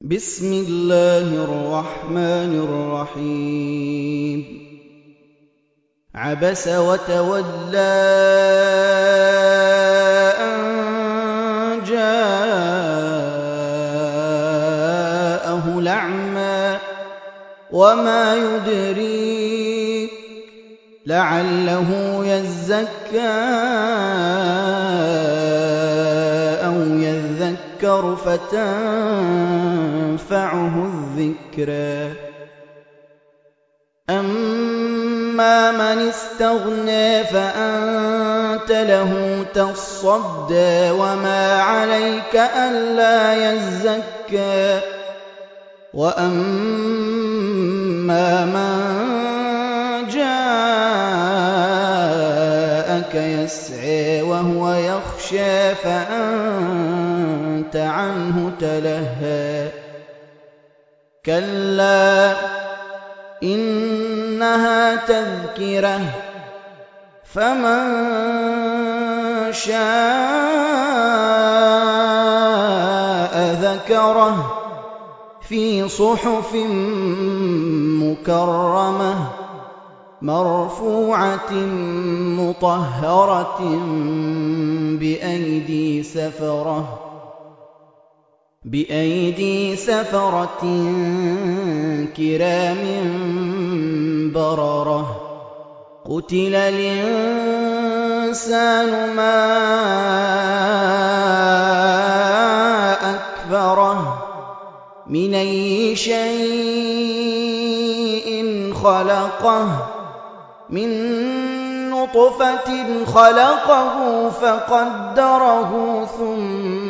بِسْمِ اللَّهِ الرَّحْمَٰنِ الرَّحِيمِ. عَبَسَ وَتَوَلَّىٰ أَن جَاءَهُ الْأَعْمَىٰ وَمَا يُدْرِيكَ لَعَلَّهُ يَزَّكَّىٰ يَذَّكَّرُ فَتَنفَعَهُ الذِّكْرَىٰ أَمَّا مَنِ اسْتَغْنَىٰ فَأَنتَ لَهُ تَصَدَّىٰ وَمَا عَلَيْكَ أَلَّا يَزَّكَّىٰ. وَأَمَّا مَن جَاءَكَ يَسْعَىٰ وَهُوَ يَخْشَىٰ فَأَنتَ عَنْهُ تَلَهَّىٰ. كَلَّا إِنَّهَا تَذْكِرَةٌ فَمَن شَاءَ ذَكَرَهُ فِي صُحُفٍ مُّكَرَّمَةٍ مَّرْفُوعَةٍ مُّطَهَّرَةٍ بِأَيْدِي سَفَرَةٍ كِرَامٍ بَرَرَةٍ. قُتِلَ الْإِنسَانُ مَا أَكْفَرَهُ مِنْ أَيِّ شَيْءٍ خَلَقَهُ. مِن نُّطْفَةٍ خَلَقَهُ فَقَدَّرَهُ ثُمَّ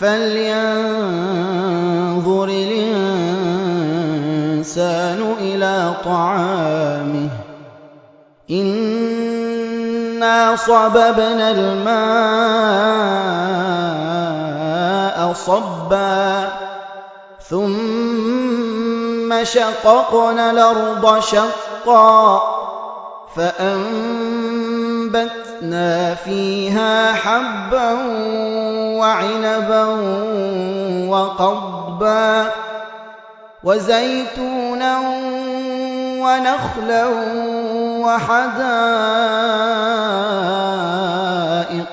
فَلْيَنظُرِ الْإِنسَانُ إِلَىٰ طَعَامِهِ إِنَّا صَبَبْنَا الْمَاءَ صَبًّا ثُمَّ شَقَقْنَا الْأَرْضَ شَقًّا فَأَنبَتْنَا فِيهَا حَبًّا وَعِنَبًا وَقَضْبًا وَزَيْتُونًا وَنَخْلًا وَحَدَائِقَ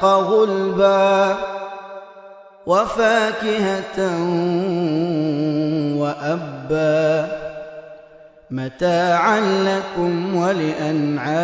غُلْبًا وَفَاكِهَةً وَأَبًّا مَّتَاعًا لَّكُمْ وَلِأَنْعَامِكُمْ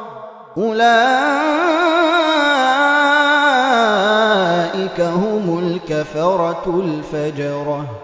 أُولَٰئِكَ هُمُ الْكَفَرَةُ الْفَجَرَةُ.